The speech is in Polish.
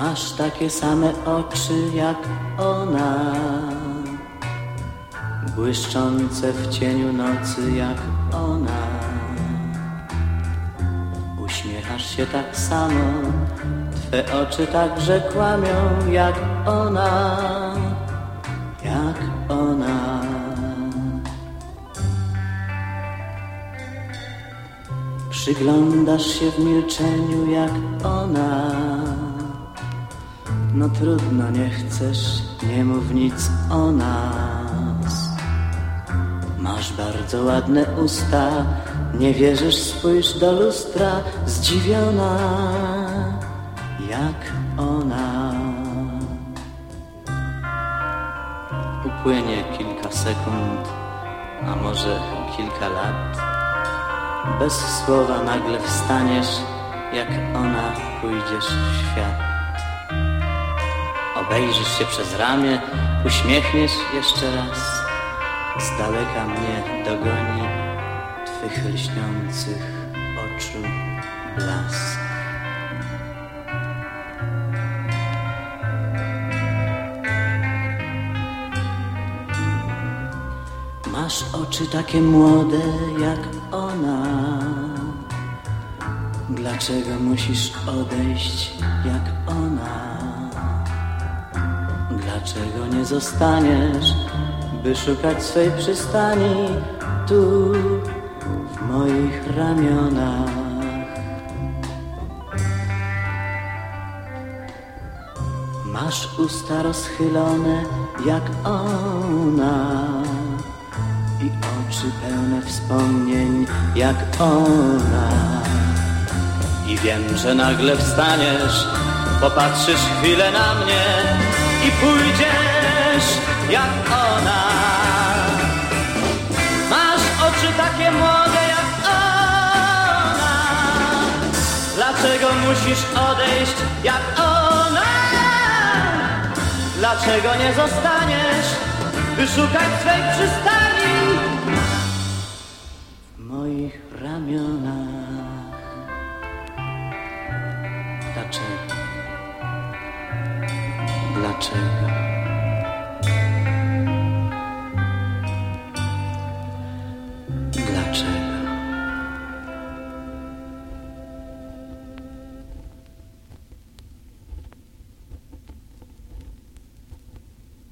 Masz takie same oczy jak ona, błyszczące w cieniu nocy jak ona. Uśmiechasz się tak samo, twe oczy także kłamią jak ona, jak ona. Przyglądasz się w milczeniu jak ona. No trudno, nie chcesz, nie mów nic o nas. Masz bardzo ładne usta, nie wierzysz, spójrz do lustra, zdziwiona jak ona. Upłynie kilka sekund, a może kilka lat. Bez słowa nagle wstaniesz, jak ona pójdziesz w świat. Obejrzysz się przez ramię, uśmiechniesz jeszcze raz. Z daleka mnie dogoni Twych lśniących oczu blask. Masz oczy takie młode jak ona. Dlaczego musisz odejść jak ona? Dlaczego nie zostaniesz, by szukać swej przystani tu, w moich ramionach? Masz usta rozchylone jak ona i oczy pełne wspomnień jak ona. I wiem, że nagle wstaniesz, popatrzysz chwilę na mnie i pójdziesz jak ona. Dlaczego musisz odejść jak ona? Dlaczego nie zostaniesz, by szukać swej przystani w moich ramionach? Dlaczego? Dlaczego?